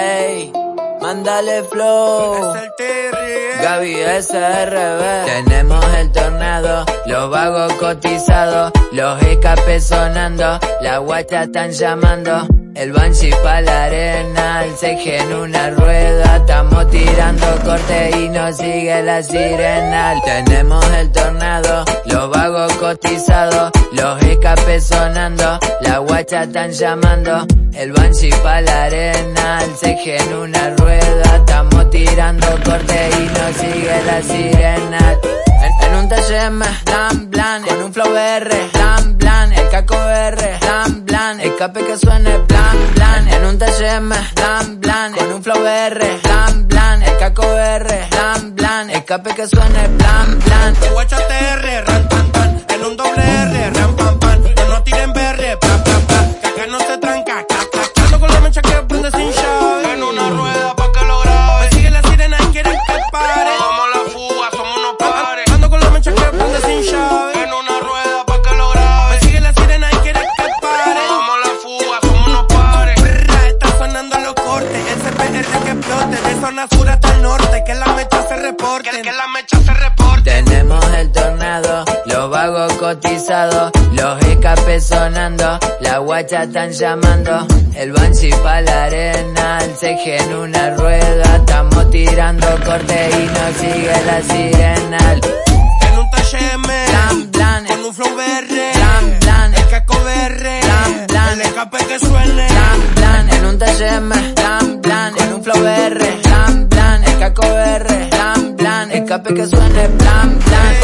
Ey, mándale flow. Es el Terry, eh. Gaby SRB. Tenemos el tornado, los vagos cotizados, los escapes sonando, la guacha están llamando. El banshee pa' la arena, el ceje en una rueda, estamos tirando corte y nos sigue la sirena. Tenemos el tornado, los vagos cotizados, los escapes sonando, la guacha están llamando. El banshee pa' la arena, ceje en una rueda, estamos tirando corte y nos sigue la sirena. En, en un TGM, blan blan, en un flow R, blan blan, el caco R, blan blan, escape que suene blan blan, en un TGM, blan blan, en un flow R, blan blan, el caco R, blan blan, escape que suene blan. Guacha TR, ran tan tan, en un doble R, los vagos cotizados, los escapes sonando, la guacha están llamando, el banshee pa' la arena, el ceje en una rueda, estamos tirando corte y nos sigue la sirena. En un blan, con un flow blan, el casco blan. el escape que suene, en un blan, en un flow blan, el blan, blan, escape que suene. Blan. Ey,